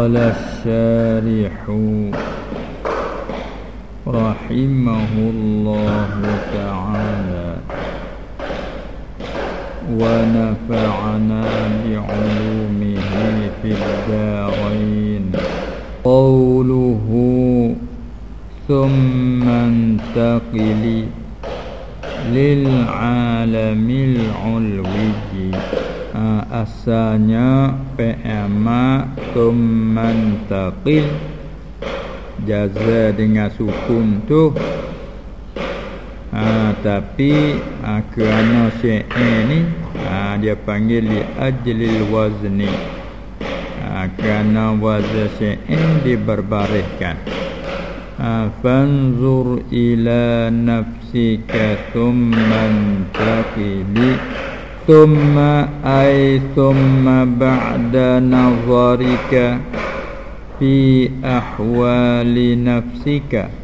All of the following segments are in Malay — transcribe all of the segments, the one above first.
قال الشارح رحمه الله تعالى ونفعنا بعلومه في الدارين. قوله ثم انتقل للعالم العلوي. Asalnya fi'ama tumman taqil jaza dengan sukun tu. Ha, tapi ha, kerana syai'in ni ha, dia panggil li ajlil wazni. Ha, kerana wazn syai'in diberbariskan ha, fanzur ila nafsika thumman taqili Thumma ay thumma ba'da nazarika Fi ahwali nafsika.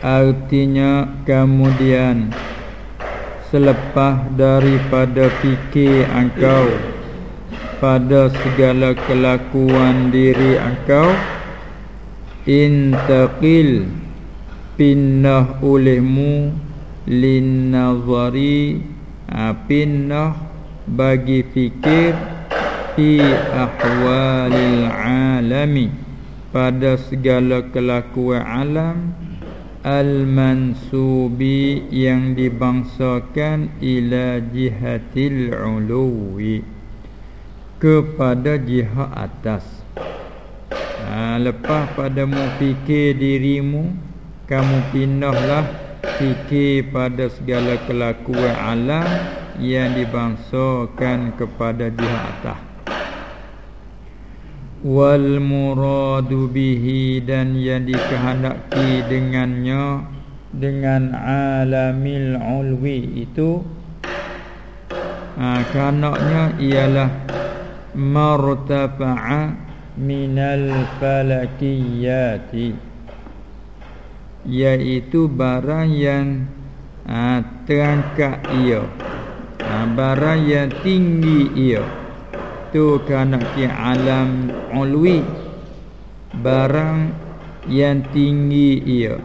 Artinya kemudian Selepas daripada fikir engkau Pada segala kelakuan diri engkau Intaqil Pinnah olehmu Linnazari ha, pinnah bagi fikir fi ahwalil alami. Pada segala kelakuan alam al mansubi yang dibangsakan ila jihatil uluwi kepada jihad atas. Ha, lepas pada mu fikir dirimu kamu pinnahlah fikir pada segala kelakuan alam yang dibangsakan kepada jihad atas. Wal muradu bihi dan yang dikehendaki dengannya dengan alamil ulwi itu ha, kanaknya ialah martafa'a minal falakiyati iaitu barang yang ha, terangkat ia. Ha, barang yang tinggi ia. Tu kerana ki alam ulwi barang yang tinggi ia.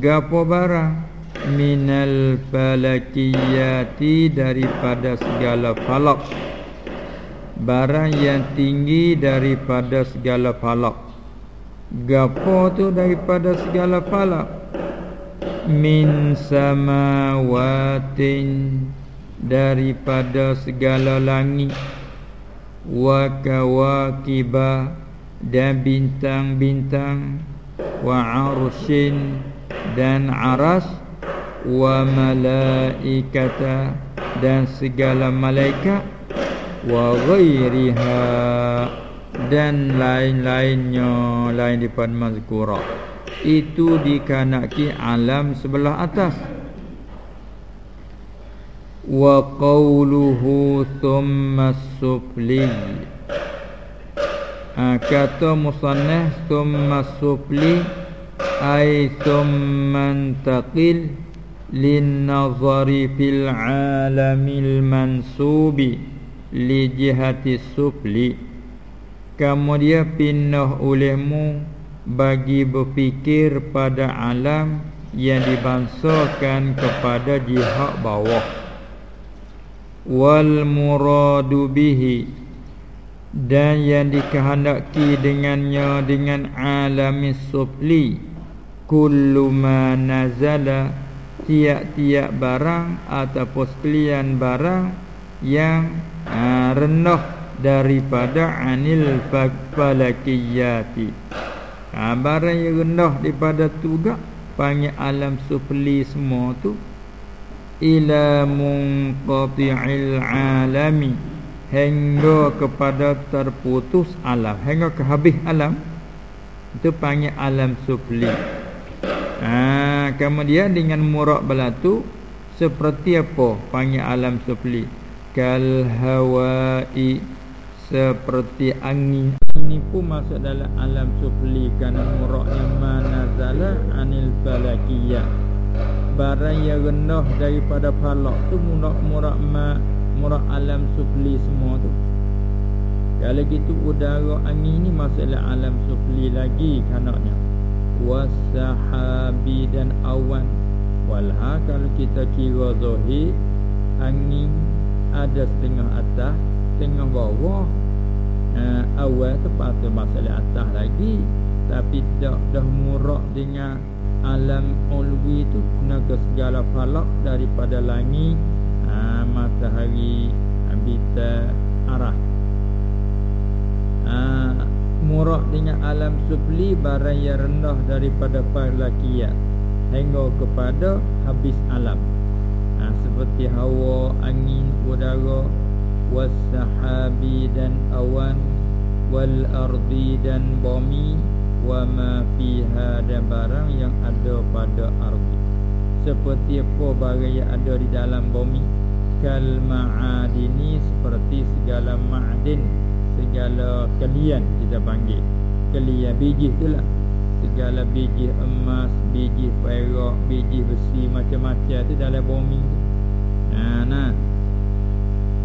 Gapo barang? Minal falakiyati daripada segala falak. Barang yang tinggi daripada segala falak Gapo tu daripada segala falak? Min samawatin Daripada segala langit. Wa kawakiba Dan bintang-bintang. Wa arshin Dan aras. Wa malaikata Dan segala malaikat. Wa ghairiha dan lain-lainnya lain daripada mazkura. Itu dikanaki alam sebelah atas. Wa qawluhu thumma sufli ha, kata musannah thumma sufli ay thumma taqil lin nazari fil alamil mansubi li jihati sufli kamu dia pindah olehmu bagi berfikir pada alam yang dibangsakan kepada jihad bawah. Wal muradu bihi dan yang dikehendaki dengannya dengan alam sufli kullu ma nazala tiap-tiap barang ataupun sekalian barang yang aa, rendah daripada anil falakiyati. Ha, barang yang rendah daripada tu gak panggil alam sufli semua tu ila munqati'il alami hingga kepada terputus alam hingga ke habis alam itu panggil alam sufli ha, kemudian dengan murak belatu seperti apa panggil alam sufli kal hawa'i seperti angin. Ini pun masuk dalam alam sufli kerana muraknya manazala anil falakiyah. Barang yang rendah daripada falak tu murak murak ma murak alam sufli semua tu. Kalau gitu udara angin ni masalah alam sufli lagi kanaknya wasahabi dan awan. Walha kalau kita kira zahir angin ada setengah atas setengah bawah uh, awal tu patut masalah atas lagi. Tapi dah dah murak dengan alam ulwi tu naga segala falak daripada langit ha, matahari bintang arah. Ha, murak dengan alam sufli barang yang rendah daripada falakiat hingga kepada habis alam. Ha, seperti hawa angin udara wasahabi dan awan ardi dan bumi ma fiha dan barang yang ada pada ardi seperti apa barang yang ada di dalam bumi. Kal ma'adini seperti segala ma'adin segala kalian kita panggil. Kalian biji itulah segala biji emas biji perak biji besi macam-macam tu dalam bumi. Nah nah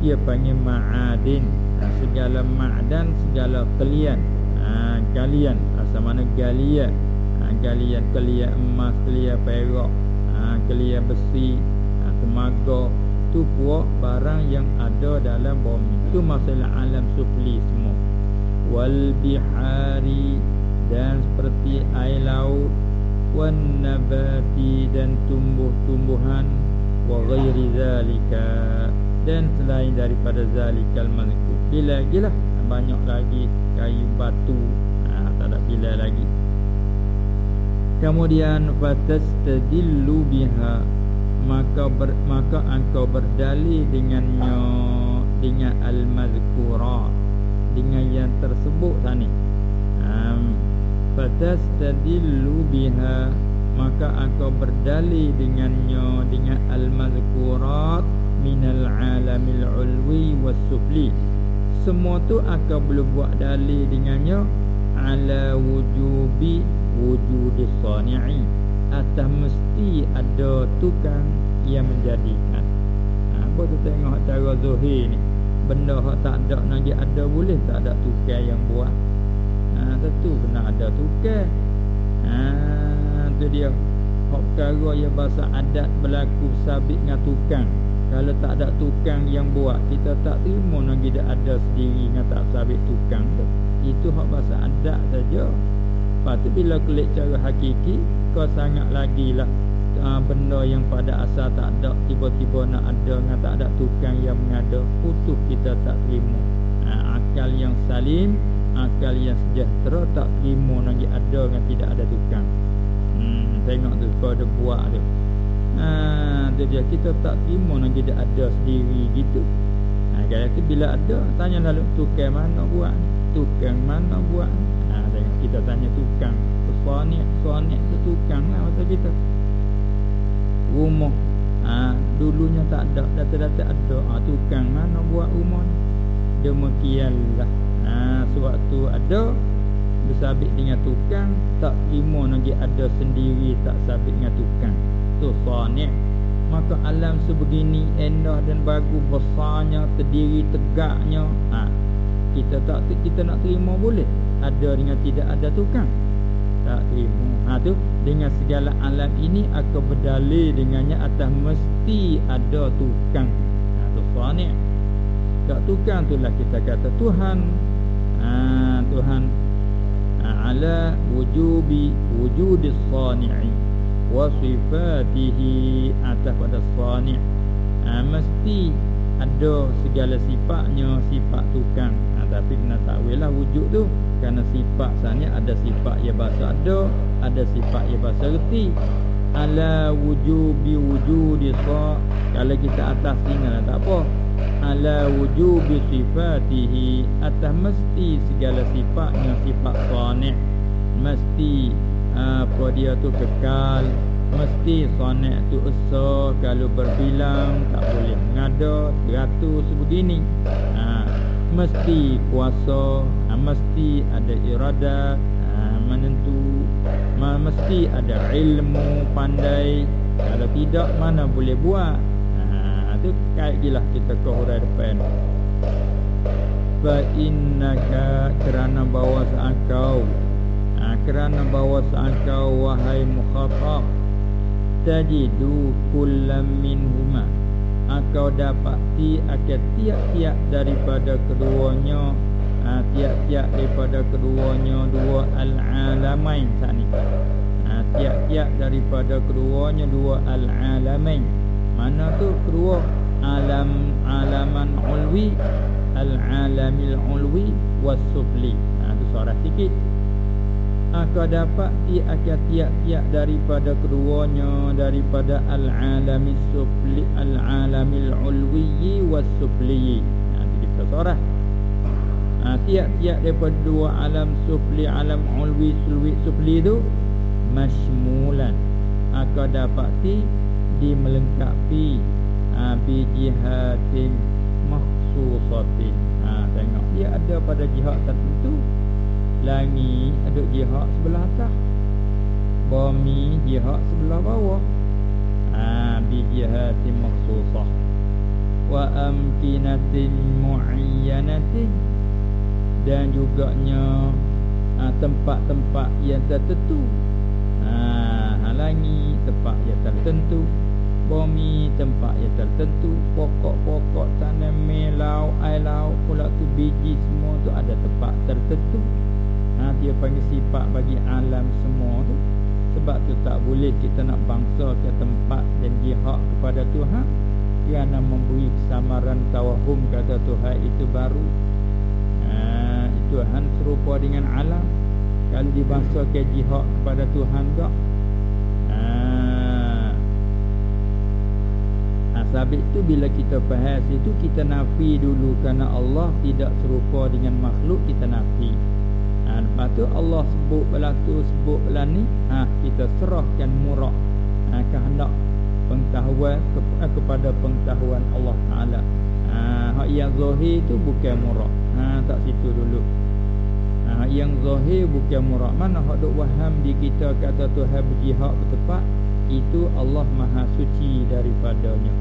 ia panggil ma'adin. Ha, segala ma'dan segala kalian ha, kalian asal mana galian? Ha, galian kalian emas kalian perak ha, kalian besi ha, temaga. Tu puak barang yang ada dalam bumi tu masalah alam sufli semua. Wal bihari dan seperti air laut. Wan nabati dan tumbuh-tumbuhan. Wa ghairi zalika dan selain daripada zalikal mazkur bila lagi lah banyak lagi kayu batu. Ha, tak ada bila lagi. Kemudian fatastadillu biha. Maka ber, maka engkau berdalih dengannya dengan al-mazkura dengan yang tersebut tadi. Um, fatastadillu biha. Maka engkau berdalih dengannya dengan al-mazkurat minal alamil ulwi was sufli semua tu akan boleh buat dalil dengannya ala wujubi wujudi sani'i. Atas mesti ada tukang yang menjadikan. Ha, apa tu tengok cara zuhir ni? Benda hak tak ada lagi ada boleh tak ada tukang yang buat? Ha, tentu kena ada tukang. Ha, tu dia. Hak perkara yang bahasa adat berlaku sabit dengan tukang kalau tak ada tukang yang buat Kita tak terima nak kita ada sendiri Dengan tak sabit tukang tu. Itu hak bahasa adat saja. Lepas tu bila klik cara hakiki Kau sangat lagi lah uh, Benda yang pada asal tak ada Tiba-tiba nak ada Dengan tak ada tukang yang mengada Putus kita tak terima. Uh, Akal yang salim Akal yang sejahtera Tak terima nak ada Dengan tidak ada tukang. Hmm, Tengok tu Kau ada buat tu Ha, dia kita tak terima nak dia ada sendiri gitu. Ha, kalau tu bila ada tanya lalu tukang mana buat Tukang mana buat Ha, kita tanya tukang. Suami, suami tu tukang lah masa kita. Rumah ha, dulunya tak ada, data-data ada. Ha, tukang mana buat rumah ni? Demikianlah. Ha, sewaktu ada bersabit dengan tukang tak terima nak ada sendiri tak sabit dengan tukang tu sani' maka alam sebegini endah dan bagus besarnya terdiri tegaknya. Ha kita tak kita nak terima boleh. Ada dengan tidak ada tukang. Tak terima. Ha tu dengan segala alam ini akan berdalil dengannya atas mesti ada tukang. Ha tu sani' tak tukang itulah kita kata Tuhan. Ha Tuhan. Ha, ala wujubi wujudis sani'i wa sifatihi atas pada sani' ha, mesti ada segala sifatnya sifat tukang. Ha, tapi kena takwil lah wujud tu. Kerana sifat sani' ada sifat yang bahasa ada ada sifat yang bahasa reti. Ala wujubi wujudi sa kalau kita atas tinggal tak apa. Ala wujubi sifatihi atas mesti segala sifatnya sifat sani' mesti apa dia tu kekal. Mesti sonet tu esa kalau berbilang tak boleh mengada beratus sebegini. Ha, mesti kuasa ha, mesti ada iradat ha, menentu. Ha, mesti ada ilmu pandai. Kalau tidak mana boleh buat? Ha, tu kait gilah kita ke huruf depan. Fa innaka kerana bawa engkau ha, kerana bawa engkau wahai mukhatab tajidu kullam minhuma engkau dapati akan tiap-tiap daripada keduanya ha, tiap-tiap daripada keduanya dua al-alamain saat ni ha, tiap-tiap daripada keduanya dua al-alamain. Mana tu kedua? Alam alaman ulwi al alamil ulwi was sufli ha tu suara sikit aku dapat ti akan tiap-tiap daripada keduanya. Daripada al alamis sufli al alamil ulwi was sufli ha tu kita suara ha tiap-tiap daripada dua alam sufli alam ulwi sulwi sufli tu masmulan aku dapat ti dimelengkapi ha, bi jihadin makhsusatin. Ha tengok dia ada pada jihad tertentu langit ada jihad sebelah atas. Bumi jihad sebelah bawah. Ha bi jihadin makhsusah wa amkinatin muayyanatin. Dan juga nya ha, tempat-tempat yang tertentu. Ha halangi tempat yang tertentu. Bumi tempat yang tertentu. Pokok-pokok tanam melau air laut pula tu biji semua tu ada tempat tertentu. ha, dia panggil sifat bagi alam semua tu sebab tu tak boleh kita nak bangsa ke tempat dan jihad kepada Tuhan. Kerana memberi samaran tawahum kata Tuhan itu baru. Ha, Tuhan serupa dengan alam. Kalau dibangsa ke jihad kepada Tuhan tak sabit tu bila kita faham situ kita nafi dulu kerana Allah tidak serupa dengan makhluk kita nafi. Ha, lepas tu Allah sebut bala tu sebut bala ni ha, kita serahkan murak ha, kehendak pengetahuan ke, eh, kepada pengetahuan Allah Taala. Ha, hak yang zahir tu bukan murak. Ha, tak situ dulu. Ha, yang zahir bukan murak. Mana hak duk waham di kita kata Tuhan berjihad bertepat itu Allah Maha suci daripadanya.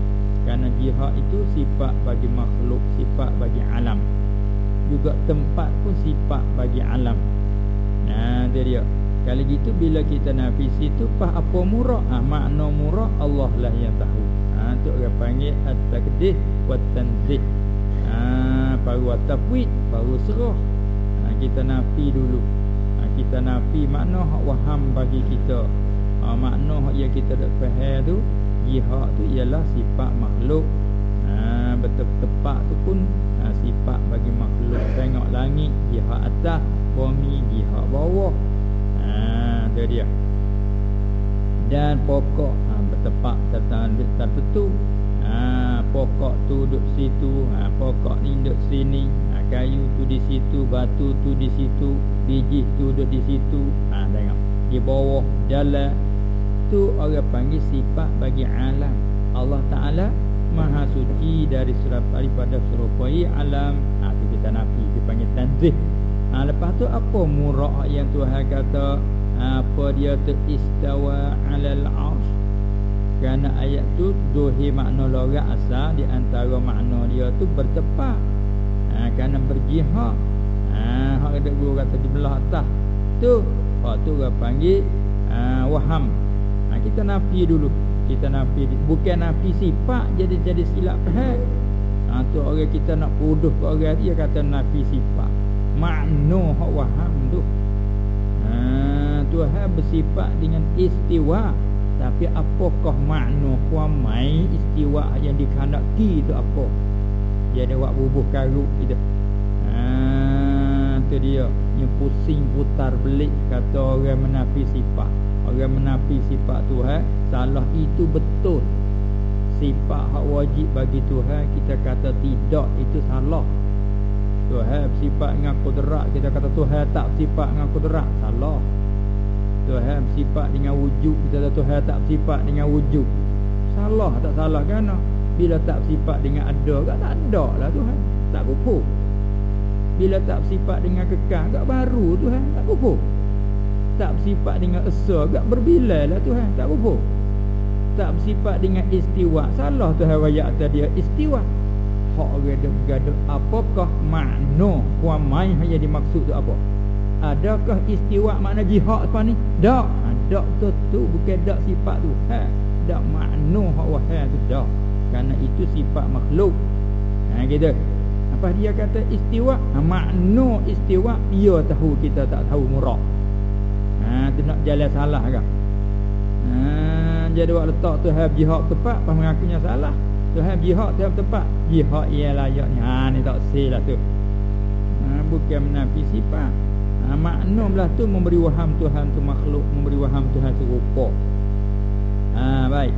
Kerana jihad itu sifat bagi makhluk Sifat bagi alam Juga tempat pun sifat bagi alam. Nah, dia dia. Kali gitu bila kita nafis itu Pah apa murah? Ha, Makna murah Allah lah yang tahu. Ha, Itu orang panggil At-takdih Wat-tanzih. Ha, Baru at-tafwid Baru serah ha, Kita nafi dulu. Ha, Kita nafi makna hak waham bagi kita. Ha, Makna hak yang kita tak faham tu jihad tu ialah sifat makhluk. Ha, betul tepat tu pun sifat bagi makhluk. Tengok langit jihad atas bumi jihad bawah. Ha tu dia. Dan pokok ha, bertepak tertentu ha, pokok tu duduk situ ha, pokok ni duduk sini. Ha, kayu tu di situ batu tu di situ biji tu duduk di situ. Ha, tengok. Di bawah jalan. Itu orang panggil sifat bagi alam. Allah Ta'ala Maha suci dari daripada serupai alam. Ha, kita nafi Dia panggil tanzih. Ha, Lepas tu apa murah yang Tuhan kata? Apa dia teristawa alal arsh? Kerana ayat tu Dohi makna lorak asal Di antara makna dia tu bertepat ha, Kerana berjihad. Ha, Hak ada guru kata di belah atas Tu Hak tu orang panggil ha, Waham. Kita nafi dulu kita nafi bukan nafi sifat jadi jadi silap faham ha tu orang kita nak puduh ke orang dia kata nafi sifat. Makna hak waham tu. Ha Tuhan bersifat dengan istiwa. Tapi apakah makna kuamai istiwa yang dikehendaki itu apa? Dia ada buat bubuh karut gitu. Ha tu dia. Yang pusing putar belik kata orang menafi sifat Orang menafi sifat Tuhan Salah itu betul. Sifat hak wajib bagi Tuhan Kita kata tidak Itu salah. Tuhan sifat dengan kudrat Kita kata Tuhan tak sifat dengan kudrat Salah. Tuhan sifat dengan wujud Kita kata Tuhan tak sifat dengan wujud. Salah tak salah kan Bila tak sifat dengan ada Tak ada lah Tuhan. Tak pupuk Bila tak sifat dengan kekal Tak baru Tuhan Tak pupuk tak bersifat dengan esa agak berbilal lah Tuhan tak apa tak bersifat dengan istiwa. Salah Tuhan rakyat atas dia istiwa. Hak orang duk gaduh apakah makna kuam mai hanya dimaksud tu apa? Adakah istiwa makna jihad apa ni? Dak ha, dak tu tu bukan dak sifat tu. Ha dak makna hak wahai tu dak kerana itu sifat makhluk. Ha gitu. Apa dia kata istiwa ha, makna istiwa dia tahu kita tak tahu murak ha tu nak jalan salah ke ha jadi waktu letak tu have jihad tepat apa mengakunya salah. Tuhan jihad tiap tempat Jihad ia layaknya. Ha ni tak lah tu. Ha, Bukan menafi sifat. Ha, Makna belah tu memberi waham Tuhan tu makhluk Memberi waham Tuhan serupa ha, Baik.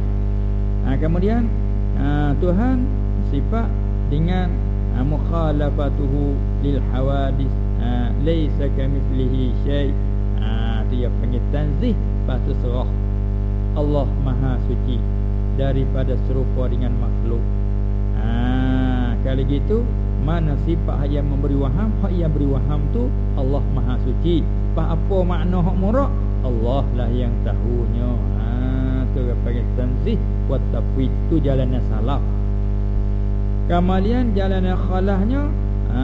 Ha, Kemudian ha, Tuhan sifat dengan ha, Mukhalafatuhu lil hawadis. Ha, Laysa kamithlihi syait ha, Itu yang panggil tanzih tu serah Allah maha suci daripada serupa dengan makhluk. Ha, kalau gitu mana sifat yang memberi waham, hak yang beri waham tu Allah Maha Suci. Apa apa makna hak murak? Allah lah yang tahunya. Ha, tu panggil tanzih wa tafwid tu jalan yang salah. Kemudian jalan yang khalahnya ha,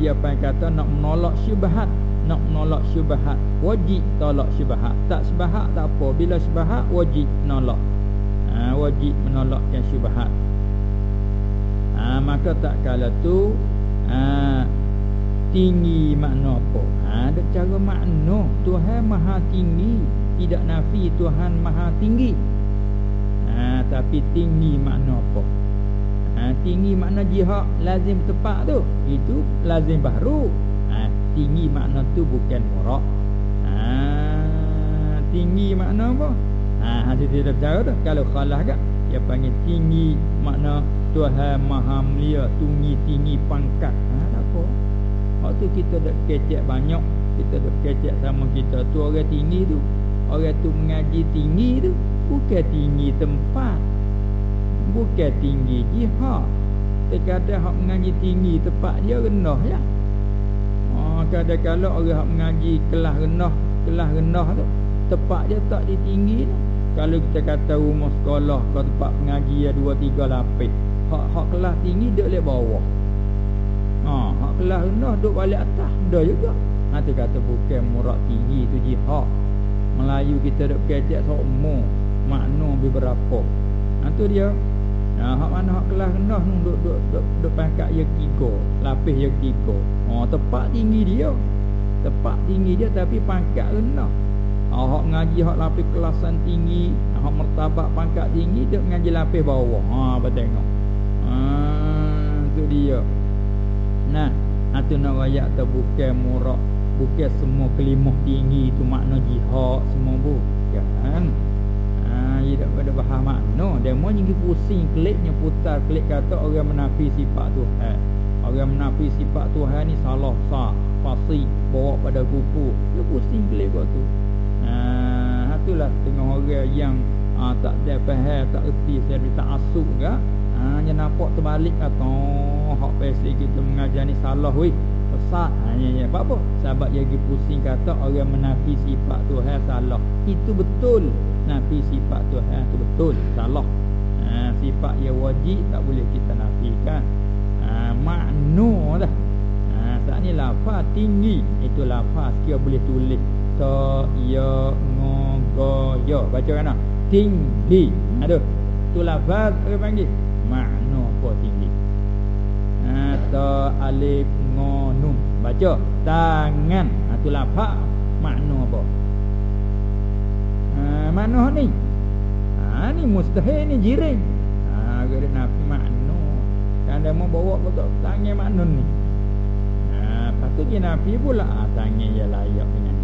dia yang kata nak menolak syubhat nak menolak syubhat wajib tolak syubhat. Tak syubhat tak apa. Bila syubhat wajib nolak. Ha, wajib menolakkan syubhat. Ha, maka tak kala tu ha, tinggi makna apa? Ha, ada cara makna. Tuhan maha tinggi. Tidak nafi Tuhan maha tinggi. Ha, tapi tinggi makna apa? Ha, tinggi makna jihad lazim tepat tu. Itu lazim baru tinggi makna tu bukan murak ha, tinggi makna apa Ha hadis dia bercara tu kalau khalah kan dia panggil tinggi makna Tuhan Maha Mulia tinggi tinggi pangkat. Ha apa? Waktu kita dak kecek banyak, kita dak kecek sama kita tu orang tinggi tu. Orang tu mengaji tinggi tu bukan tinggi tempat. Bukan tinggi jihad. Terkadang hak mengaji tinggi tempat dia rendah ya. Ha kadang-kadang orang hak mengaji kelas rendah, kelas rendah tu tempat dia tak ditinggi tu. Kalau kita kata rumah sekolah Kau tempat mengaji ya dua tiga lapis. Hak, hak kelas tinggi duduk di bawah. Ha, Hak kelas rendah duduk balik atas Dah juga. Nanti kata bukan murak tinggi tu jihad. Melayu kita duduk kecek semua Makna beberapa Itu ha, dia. Nah, hak mana hak kelas rendah nu duk duk duk duk pangkat yang tiga, lapis yang tiga. Oh, tepat tinggi dia. Tepat tinggi dia tapi pangkat rendah. Ah, hak ngaji hak lapis kelasan tinggi, hak martabat pangkat tinggi dia ngaji lapis bawah. Ha apa tengok. Ha tu dia. Nah, atu nak wayak tu bukan murak, bukan semua kelimah tinggi tu makna jihad semua bu. Ya kan? Ha ia dak pada faham makna. Dia mau nyingi pusing kliknya putar klik kata orang menafi sifat Tuhan. Orang menafi sifat Tuhan ni salah sah, fasih bawa pada kupu. Dia pusing klik kau tu. Ha itulah tengah orang yang ha, tak ada faham, tak erti saya tak asuk ke. Ha nya nampak terbalik kata oh, hak pesi kita mengajar ni salah weh. Sesat ha, ya. Apa apa? Sebab dia pergi pusing kata orang menafi sifat Tuhan salah. Itu betul. Nafi sifat Tuhan itu betul. Salah. Ha, sifat yang wajib tak boleh kita nafikan. Ha, makna dah. Ha, saat ni lafaz tinggi. Itu lafaz kita boleh tulis. Ta ya ngo go yo. Baca kan tinggi. Aduh. Tu lafaz apa panggil? Makna apa tinggi. Ha ta alif ngo nun. Baca. Tangan. Ha tu lafaz makna apa. Ha makna ni. Ha ni mustahil ni jiring ha nafi makna kan dia mau bawa betul tangan makna ni. Ha patut dia nafi pula ha, tangan ya layak dengan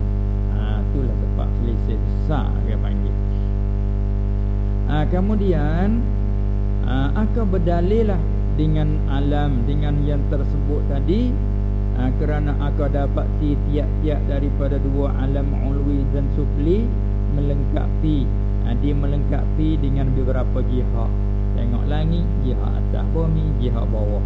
itulah tempat selisih besar dia panggil. Ha, kemudian ha, akan berdalil lah dengan alam dengan yang tersebut tadi ha, kerana akan dapat tiap-tiap daripada dua alam ulwi dan sufli melengkapi ha, dia melengkapi dengan beberapa jihad tengok langit jihad atas bumi jihad bawah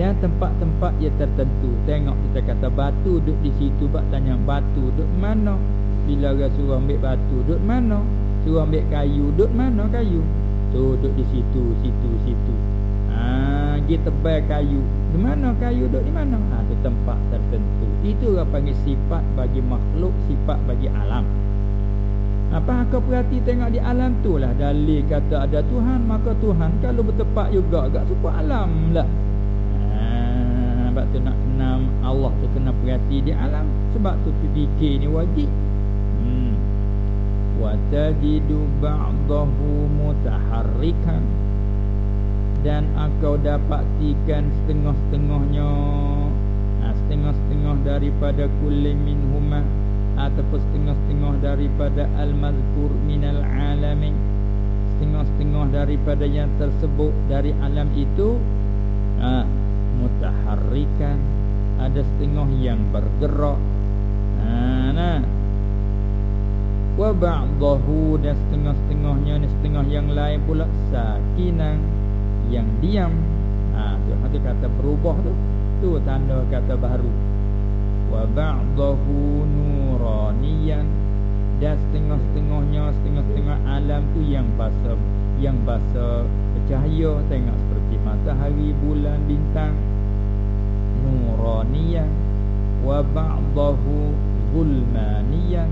dan tempat-tempat yang tertentu tengok kita kata batu duduk di situ bak tanya batu duduk mana bila suruh ambil batu duduk mana suruh ambil kayu duduk mana kayu tu duduk di situ situ situ Ha pergi tebal kayu. Di mana kayu duduk di mana? Ha tu tempat tertentu. Itu orang panggil sifat bagi makhluk, sifat bagi alam. Apa kau perhati tengok di alam tu lah? Dalil kata ada Tuhan Maka Tuhan kalau bertepat juga agak support alam lah. Ha, Sebab tu nak kenal Allah tu kena perhati di alam. Sebab tu fikir ni wajib. Hmm. Watajidu ba'dahu mutaharrikan. Dan engkau dapatikan setengah-setengahnya. Ha, Setengah-setengah daripada kulli min humah ataupun setengah-setengah daripada al-mazkur minal alamin. Setengah-setengah daripada yang tersebut dari alam itu ha, mutaharrikan. Ada setengah yang bergerak. Ha, nah. Wa ba'dahu dan setengah-setengahnya dan setengah yang lain pula sakinan yang diam. Ha tu kata berubah tu. Tu tanda kata baru wa ba'dahu nuraniyan. Dan setengah-setengahnya setengah-setengah alam tu yang basa yang basa cahaya tengok seperti matahari bulan bintang. Nuraniyan. Wa ba'dahu zulmaniyan.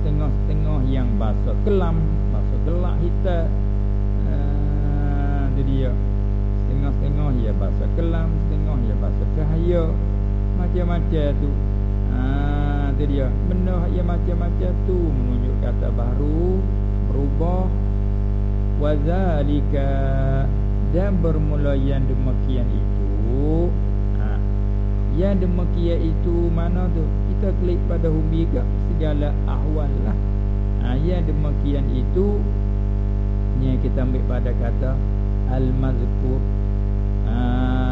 Setengah-setengah yang basa kelam basa gelap hitam ah uh, dia. Setengah-setengah ya basa kelam setengah ya basa cahaya. Macam-macam tu Ha tu dia. Benda yang macam-macam tu menunjuk kata baru berubah wazalika dan bermula yang demikian itu ha. yang demikian itu mana tu kita klik pada humi ke segala ahwal lah ha. yang demikian itu ni kita ambil pada kata al-mazkur ha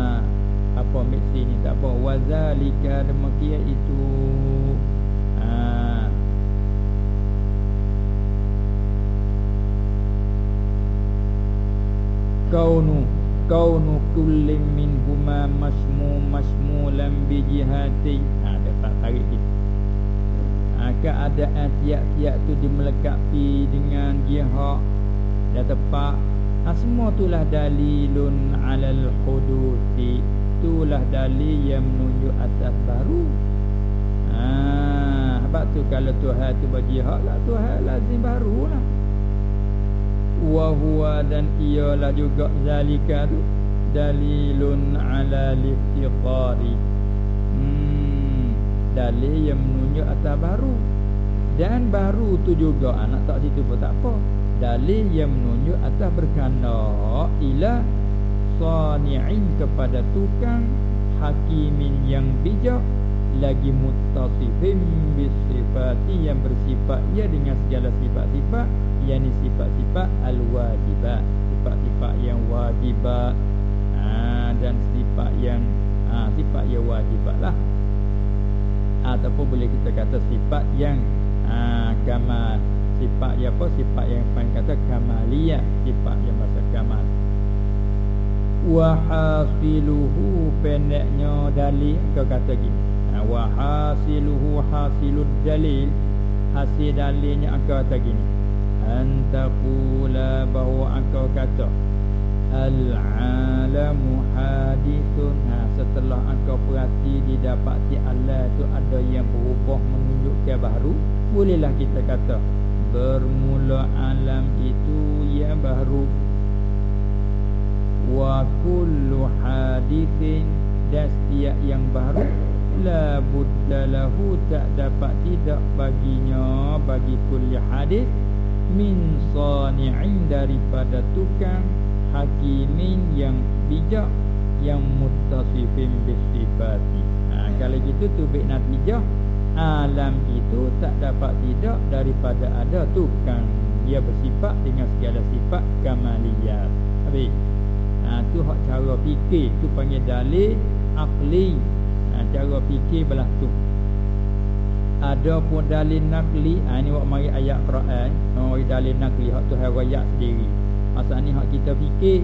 apa miksi ni tak apa. Wazalika demikian itu ha. kaunu kaunu kullim min huma masmu masmulan bi jihati. Ha dapat tarik ni. Ha, keadaan tiap-tiap tu dimelekapi dengan jihad. Dan tepat ha, semua itulah dalilun alal huduti itulah dalil yang menunjuk atas baru. Ha, sebab tu kalau Tuhan tu bagi hak lah Tuhan lazim barulah. Wa huwa dan ialah juga zalika tu dalilun ala liftiqari. Hmm, dalil yang menunjuk atas baru. Dan baru tu juga anak tak situ pun tak apa. Dalil yang menunjuk atas berkana ila sani'in kepada tukang hakimin yang bijak lagi muttasifin bisifati yang bersifat ya dengan segala sifat-sifat yakni sifat-sifat al-wajibat sifat-sifat yang wajibat. Ha, dan sifat yang ha, sifat yang wajibat lah. Ataupun boleh kita kata sifat yang ha, kamal. Sifat yang apa? Sifat yang paling kata kamaliyah. Sifat yang bahasa kamal wa hasiluhu pendeknya dalil kau kata gini. Ha, wa hasiluhu hasilud dalil. Hasil dalilnya engkau kata gini. Antaqula bahawa engkau kata al alamu hadithun. Ha, setelah engkau perhati didapati Allah tu ada yang berubah menunjukkan baru bolehlah kita kata bermula alam itu yang baru wa kullu hadithin dan setiap yang baru la buddalahu tak dapat tidak baginya bagi kulli hadis min sani'in daripada tukang hakimin yang bijak yang muttasifin bisifati. Ha, kalau gitu tu baik natijah alam itu tak dapat tidak daripada ada tukang. Dia bersifat dengan segala sifat kamaliyat. Habis ha, tu hak cara fikir. Tu panggil dalil akli ha, cara fikir belah tu. Ada pun dalil nakli ha, ni wak mari ayat Quran. Oh dalil nakli hak tu ayat sendiri. Masa ni hak kita fikir.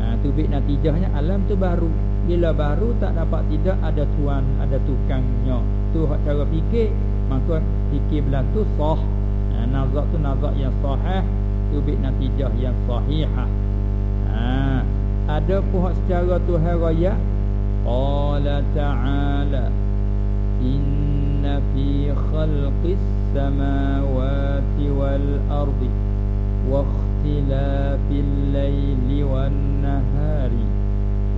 Ha, tu bit natijahnya. Alam tu baru. Bila baru tak dapat tidak ada tuan ada tukangnya. Tu hak cara fikir. Maka fikir belah tu sah. Ha, nazak tu nazak yang sahih. Tu bit natijah yang sahihah. Ha ada pun secara Tuhan raya qala ta'ala inna fi khalqis samawati wal ardi wa ikhtilafil layli wan nahari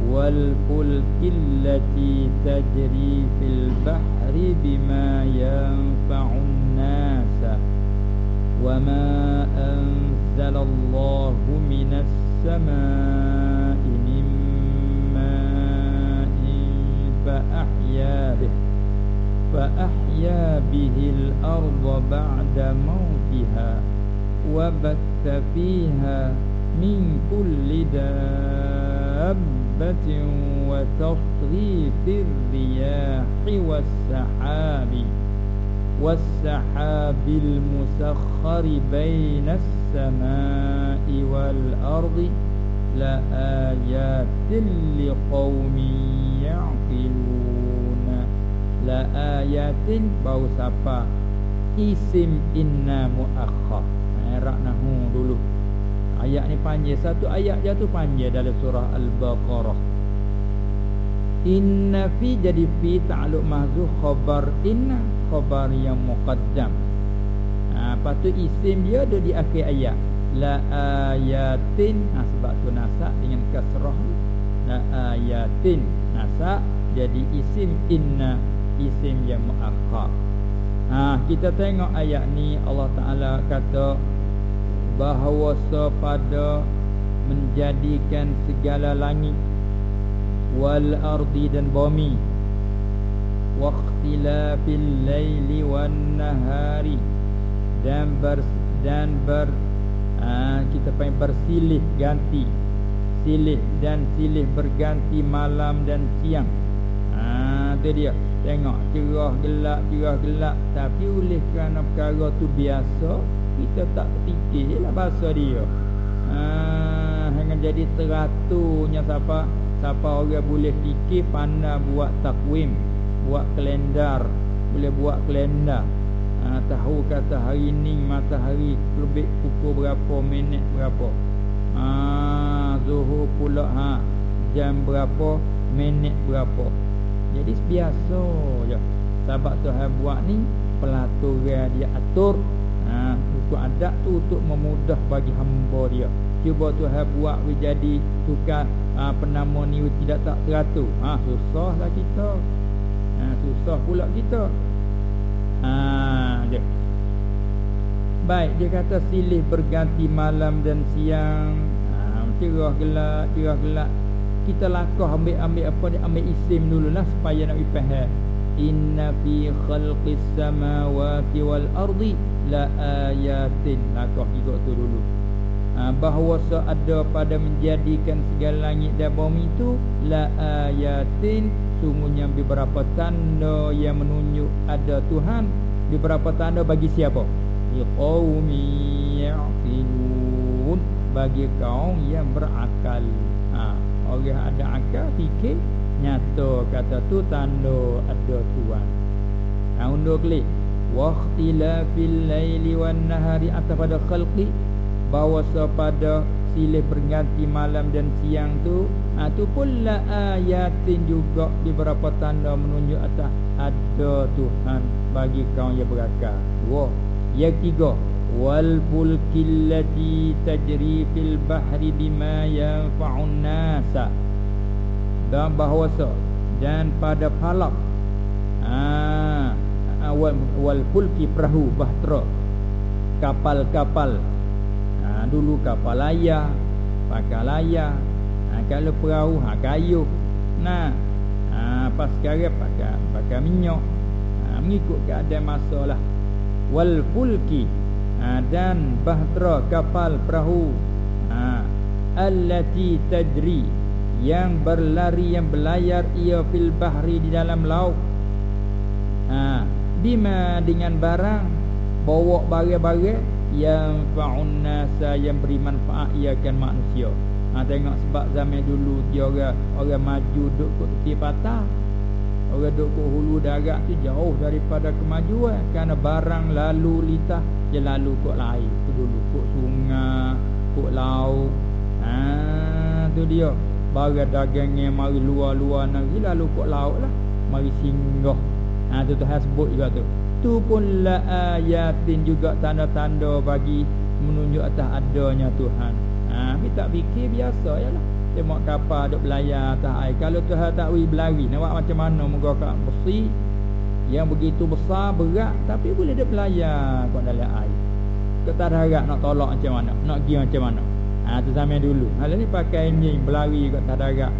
wal fulki allati tajri fil bahri bima yanfa'un nasa wa ma anzalallahu minas samaa'i فأحيا به. فأحيا به الأرض بعد موتها وبث فيها من كل دابة وتصريف الرياح والسحاب والسحاب المسخر بين السماء والأرض. لآيات لقوم yaqiluna la ayatin bau sapa. Isim inna muakhkhar. Arak nahu dulu. Ayat ni panjang. Satu ayat je tu panjang dalam surah al-baqarah. Inna fi jadi fi ta'alluq mahdzuh khabar. Inna khabar yang muqaddam. Ha patu isim dia ada di akhir ayat. La ayatin. Ha, sebab tu nasak dengan kasrah la ayatin. Nasak jadi isim inna isim yang muakhar ha kita tengok ayat ni Allah Taala kata bahawa pada menjadikan segala langit wal ardi dan bumi waqtilafil laili wan nahari dan ber dan ber ha, kita panggil bersilih ganti silih dan silih berganti malam dan siang ha, tu dia tengok cerah gelap cerah gelap tapi oleh kerana perkara tu biasa kita tak fikirlah bahasa dia. Ah hanya jadi teratunya siapa siapa orang boleh fikir pandai buat takwim buat kalendar. Boleh buat kalendar. Ha, tahu kata hari ni matahari lebih pukul berapa minit berapa. Ha, zuhur pula ha, jam berapa minit berapa jadi biasa je. Sahabat Tuhan buat ni pelaturan dia atur ha, untuk adat tu untuk memudah bagi hamba dia. Cuba Tuhan buat jadi tukar ha, penama ni tidak tak teratur. Ha, susahlah kita. Ha, susah pula kita. Ha dia baik dia kata silih berganti malam dan siang. Ha cerah gelap cerah gelap kita langkah ambil ambil apa ni ambil isim dululah supaya nak faham inna fi khalqis samawati wal ardi la ayatin. Langkah juga tu dulu. Ha, bahawa ada pada menjadikan segala langit dan bumi itu la ayatin. Sungguhnya beberapa tanda yang menunjuk ada Tuhan. Beberapa tanda bagi siapa? Liqaumi yaqilun. Bagi kaum yang berakal orang ada akal fikir nyata. Kata tu tanda ada Tuhan ha undur klik. Waqtilafil laili wan nahari atas pada khalqi. Bahawa pada silih berganti malam dan siang tu. Ha, tu pun la ayatin juga beberapa tanda menunjuk atas ada Tuhan bagi kau yang berakal. Dua. Yang tiga fulkil lati tajri fil bahri bima yanfa'un nasa. Dan bahawa dan pada falak ha, wal, wal fulki perahu bahtera kapal-kapal. Dulu kapal layar pakai layar ha, kalau perahu ha kayu nah ha pas sekarang pakai pakai minyak. Ha, mengikut keadaan masa lah wal fulki ha, dan bahtera kapal perahu ha, allati tajri yang berlari yang berlayar ia fil bahri di dalam laut ha, bima dengan barang bawa barang-barang yang fa'un nasa yang beri manfaat iakan manusia. Ha tengok sebab zaman dulu dia orang orang maju duk kat tepi patah. Orang duk kat hulu darat tu jauh daripada kemajuan. Kerana barang lalu litah dia lalu kat lain. Tu dulu kat sungai, kat laut. Ha tu dia. barang dagangnya mari luar-luar negeri lalu kok laut lah. Mari singgah. Ha tu Tuhan sebut juga tu. Tu pun la ayatin juga tanda-tanda bagi menunjuk atas adanya Tuhan. Ha kita fikir biasa yalah tengok kapal duk belayar atas air. Kalau Tuhan tak wi berlari buat macam mana? Moga kat besi yang begitu besar berat tapi boleh dia belayar kat dalam air. Kita harap nak tolak macam mana nak pergi macam mana. Ha tu zaman dulu. Hal ni pakai ni berlari kat darat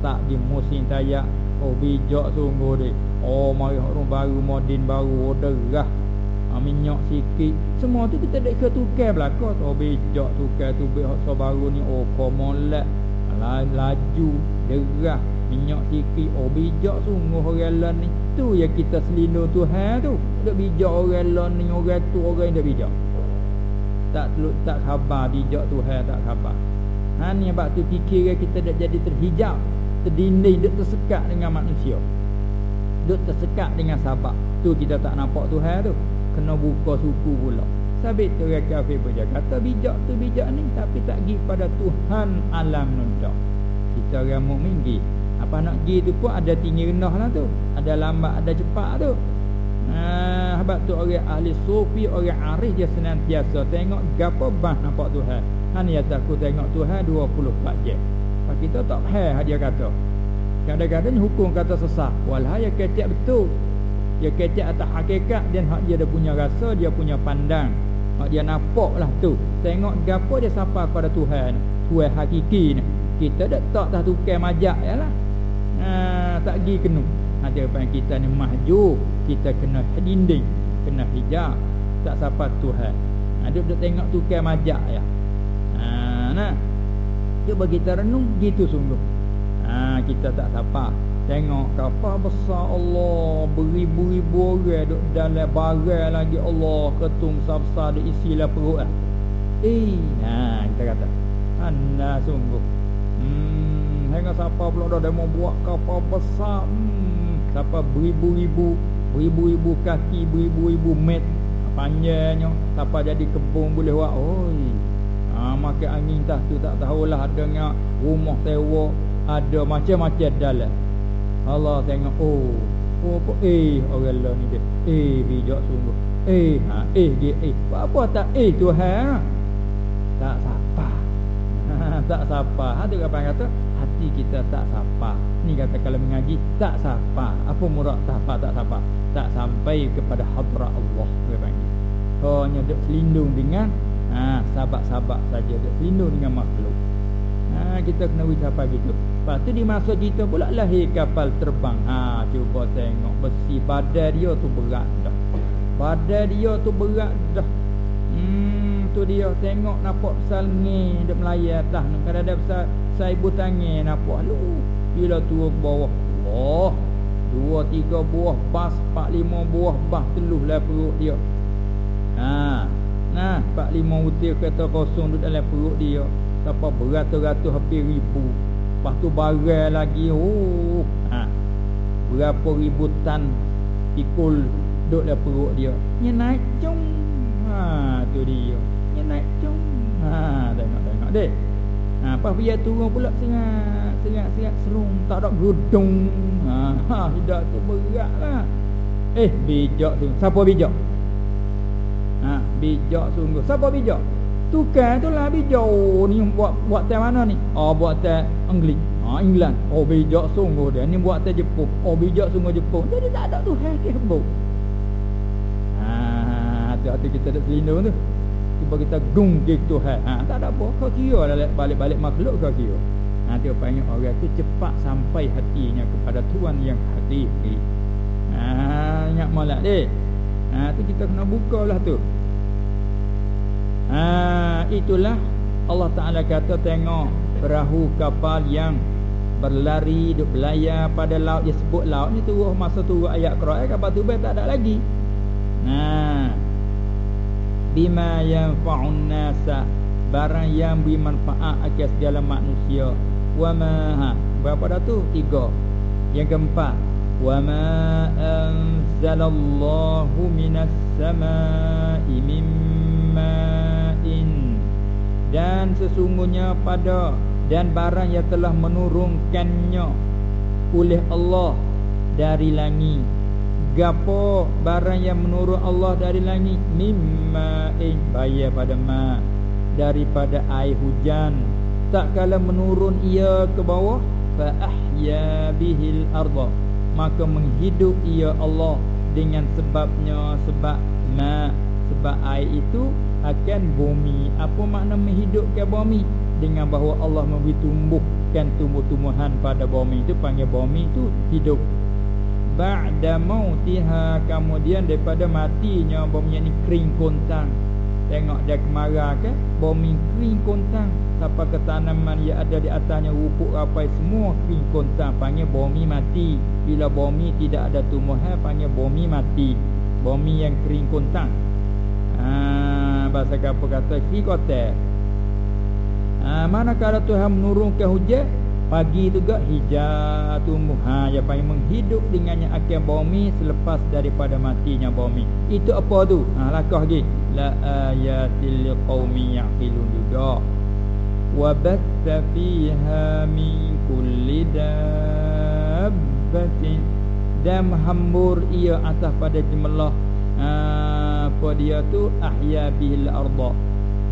tak di musim tayak oh bijak sungguh dia Oh mari orang baru modin baru order oh, ha, minyak sikit. Semua tu kita dak ke tukar belaka tu oh, bejak tukar tu be so baru ni oh komolat laju derah minyak sikit oh bijak sungguh orang lain ni. Tu yang kita selindung Tuhan tu. Dak bijak orang lain ni orang tu orang yang dak bijak. Tak teluk tak khabar bijak Tuhan tak khabar. Ha ni sebab tu fikir kita dak jadi terhijab terdinding dak tersekat dengan manusia. Duk tersekat dengan sabak. Tu kita tak nampak Tuhan tu. Kena buka suku pula sabit tu orang kafir pun dia kata bijak tu bijak ni tapi tak pergi pada Tuhan alam nunda kita orang mukmin pergi. Apa nak pergi tu pun ada tinggi rendah lah tu. Ada lambat ada cepat tu. Nah, sebab tu orang ahli sufi, orang arif dia senantiasa tengok gapo bah nampak Tuhan. Han ya takut tengok Tuhan 24 jam. Pak kita tak faham dia kata. Kadang-kadang hukum kata sesat. Walah ya kecek betul. Ya kecek atas hakikat Dan dia ada punya rasa Dia punya pandang dia nampak lah tu. Tengok gapo dia sampai pada Tuhan. Tuhan hakiki ni. Kita dah tak dah tukar majak lah ha, Tak pergi kena apa yang kita ni mahjub. Kita kena dinding. Kena hijab. Tak sampai Tuhan. Ha, Dia dah tengok tukar majak ya. Ha, Nah. Cuba kita renung Gitu sungguh. Ha, kita tak sapa tengok kapal besar Allah beribu-ribu orang duk dalam barang lagi Allah ketung sabsa dia isilah perut lah. eh ha kita kata anda sungguh. Hmm hingga siapa pula dah demo buat kapal besar. Hmm siapa beribu-ribu beribu-ribu kaki beribu-ribu met. Panjangnya siapa jadi kebun boleh buat? Oi ha makan angin tak tu tak tahulah dengan rumah sewa ada macam-macam dalam Allah tengok oh oh apa eh orang lah ni dia eh bijak sungguh eh ha eh dia eh apa tak eh Tuhan? Tak sapa. Tak sapa. Ada apa? Kata hati kita tak sapa. Ni kata kalau mengaji tak sapa. Apa murad sapa tak sapa? Tak sampai kepada hadrat Allah dia panggil. Hanya duk selindung dengan ha sahabat-sahabat saja. Duk selindung dengan makhluk. Ha kita kena ucap gitu Lepas tu di masa kita pula lahir kapal terbang. Ha, cuba tengok besi badan dia tu berat dah. Badan dia tu berat dah. Hmm, tu dia tengok nampak pasal ni dia melayar atas ni. Kadang ada pasal saibu tangan nampak lu. Bila tu bawah. Allah. Dua tiga buah bas, empat lima buah bas teluh lah perut dia. Ha. Nah, empat lima utir kereta kosong duduk dalam perut dia. Siapa beratus-ratus hampir ribu. Lepas tu barang lagi oh, ha. Berapa ribu tan Pikul Duk dalam perut dia. Dia naik cung ha, Tu dia. Dia naik cung ha, Tengok-tengok dek. Ha, Lepas dia turun pula Sengat Sengat-sengat serung Tak ada gudung ha, ha, Hidup tu berat lah. Eh bijak tu. Siapa bijak? Ha, Bijak sungguh. Siapa bijak Tukar tu lah oh, ni buat buat teh mana ni? Oh buat teh Anglik. Ha England. Oh bijak sungguh dia. Ni buat teh Jepun. Oh bijak sungguh Jepun. Jadi tak ada tu hai ke bu. Ha hati-hati kita dak selindung tu. Cuba kita gung gitu hai. Ha tak ada apa. Kau kira lah balik-balik makhluk kau kira. Ha dia panggil orang tu cepat sampai hatinya kepada Tuhan yang hakiki. Ha ingat molek dek. Ha tu kita kena bukalah tu. Ha, itulah Allah Taala kata tengok perahu kapal yang berlari duk belayar pada laut dia sebut laut ni turun masa turun ayat Quran kapal tu tak ada lagi. Nah. Bima yanfa'un nasa barang yang beri manfaat akan segala manusia. Wa ma ha, berapa dah tu? Tiga. Yang keempat, wa ma anzalallahu minas sama'i mimma dan sesungguhnya pada dan barang yang telah menurunkannya oleh Allah dari langit. Gapo barang yang menurun Allah dari langit? Mimma in bayar pada ma daripada air hujan. Tak kala menurun ia ke bawah fa ahya bihil arda. Maka menghidup ia Allah dengan sebabnya sebab ma sebab air itu akan bumi. Apa makna menghidupkan bumi? Dengan bahawa Allah memberi tumbuhkan tumbuh-tumbuhan pada bumi itu panggil bumi itu hidup. Ba'da mautiha kemudian daripada matinya bumi ini kering kontang. Tengok dia kemarah ke bumi kering kontang. Siapa ke tanaman yang ada di atasnya rupuk rapai semua kering kontang. Panggil bumi mati. Bila bumi tidak ada tumbuhan panggil bumi mati. Bumi yang kering kontang. Ha, bahasa apa kata? Kering kontang ha, Manakala Tuhan menurunkan hujan Pagi juga hijau tumbuh. Ha, Yang paling menghidup dengannya akan bumi Selepas daripada matinya bumi Itu apa tu? Ha, lakah lagi. La ayatil qawmi ya'qilun juga. Wa batta fiha min kulli dabbatin. Dan menghambur ia atas pada jemelah ha, Apa dia tu? Ahya bihil arda.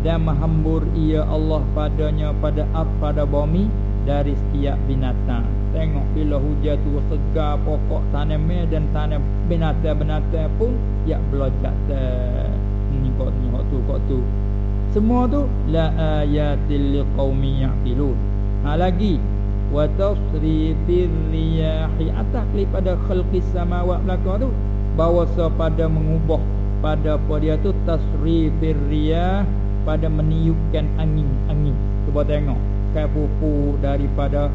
Dan menghambur ia Allah padanya pada ard pada bumi dari setiap binatang. Tengok bila hujan tu segar pokok tanaman dan tanam binatang-binatang pun ya belajak ni kok ni kok tu kok tu. Semua tu la ayatil liqaumi yaqilun. Ha lagi wa tasrifir riyahi atas pada khalqis samawati belaka tu bahawa pada mengubah pada apa dia tu tasrifir riyah pada meniupkan angin-angin. Cuba tengok kayak pupu daripada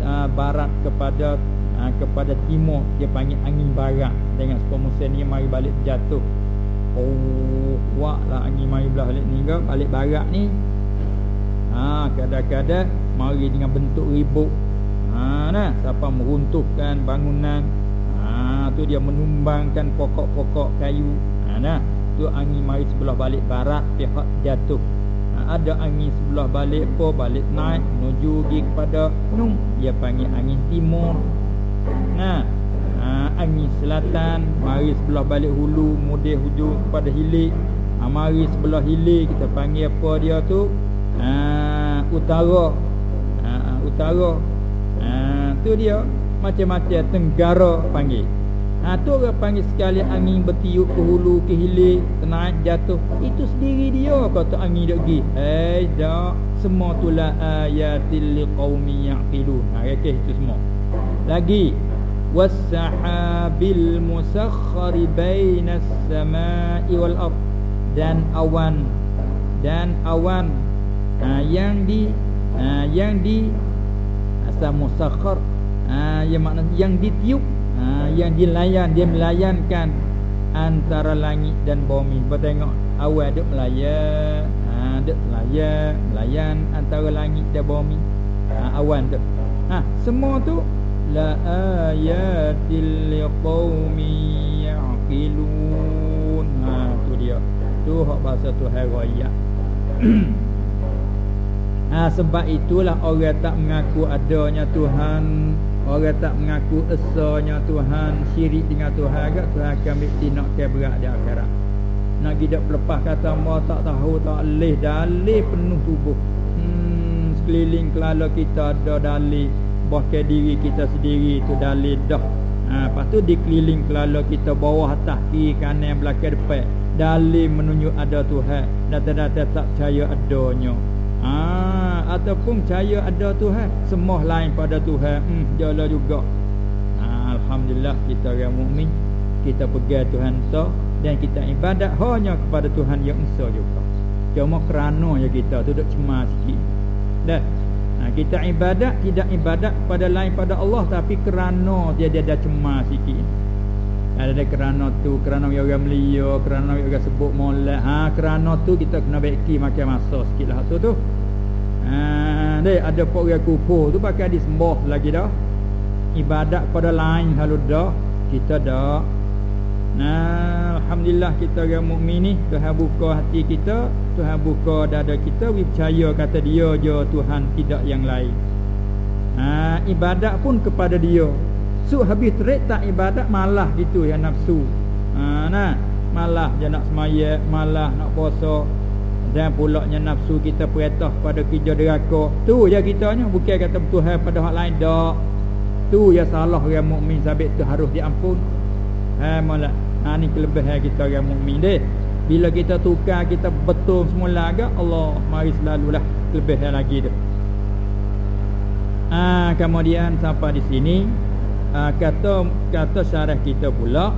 uh, barat kepada uh, kepada timur dia panggil angin barat. Tengok sepuluh musim ni mari balik jatuh. Oh, kuatlah angin mari belah balik ni ke balik barat ni. Ha, kadang-kadang mari dengan bentuk ribut. Ha, nah, siapa meruntuhkan bangunan. Ha, tu dia menumbangkan pokok-pokok kayu. Ha, nah. Tu angin mari sebelah balik barat pihak jatuh. Ha, ada angin sebelah balik apa balik naik menuju pergi kepada nung. Dia panggil angin timur. Nah ha, angin selatan mari sebelah balik hulu mudih hujung kepada hilir. Ha, mari sebelah hilir kita panggil apa dia tu? Ha, utara. Ha, utara. Ha, tu dia macam-macam tenggara panggil Ha tu orang panggil sekali angin bertiup ke hulu ke hilir kena jatuh itu sendiri dia kata angin dak gi. Eh dak semua tu la ayatil liqaumi yaqilun. Ha okay, itu semua. Lagi was-sahabil musakhkhar bainas samai wal ard dan awan dan awan ha, yang di ha, yang di asal musakhkhar ha, yang makna yang ditiup ha, yang dilayan dia melayankan antara langit dan bumi. Bertengok awal duk melayan ha duk melayan melayan antara langit dan bumi. Ha, awan tu ha semua tu la ayatil liqaumi yaqilun. Ha tu dia. Tu hak bahasa tu raya. Ha sebab itulah orang tak mengaku adanya Tuhan Orang tak mengaku esanya Tuhan Syirik dengan Tuhan agak Tuhan akan mesti nak berat di akhirat. Nak kita pelepah kata Mau tak tahu tak leh Dalih penuh tubuh. Hmm, Sekeliling kelala kita ada dalih. Bahkan diri kita sendiri itu dalih dah. Ha, Lepas tu dikeliling kelala kita bawah atas Kiri kanan belakang depan. Dalih menunjuk ada Tuhan. Data-data tak percaya adanya. Ah, ataupun percaya ada Tuhan, semua lain pada Tuhan. Hmm, jala juga. Ah, alhamdulillah kita orang mukmin, kita pegang Tuhan so dan kita ibadat hanya kepada Tuhan yang esa juga. Cuma kerana ya kita tu duk cemas sikit. Dah. Nah, kita ibadat tidak ibadat pada lain pada Allah tapi kerana dia dia ada cemas sikit. Ada kerana tu, kerana orang melia, kerana orang sebut molek. Ha, kerana tu kita kena baiki makan masa sikit lah tu tu. Ha, deh ada pok yang kufur tu pakai disembah lagi dah. Ibadat pada lain halu dah, kita dah. Nah, alhamdulillah kita orang mukmin ni Tuhan buka hati kita, Tuhan buka dada kita, we percaya kata dia je Tuhan tidak yang lain. Ha, ibadat pun kepada dia. Su habis terik tak ibadat malah gitu yang nafsu. Ha, nah, malah je nak semaya, malah nak puasa. Dan pulaknya nafsu kita perintah pada kerja deraka. Tu ya kitanya bukan kata Tuhan pada hak lain dak. Tu ya salah orang mukmin sabit tu harus diampun. Ha malah ha ni kelebihan kita orang mukmin deh. Bila kita tukar kita betul semula agak Allah mari selalulah kelebihan lagi dah. Ha kemudian sampai di sini ha, kata kata syarah kita pula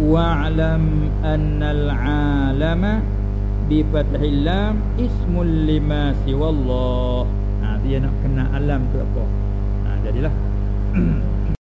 wa'lam annal 'alama bi fathil lam ismul lima siwallah. Ha dia nak kena alam tu apa? Ha jadilah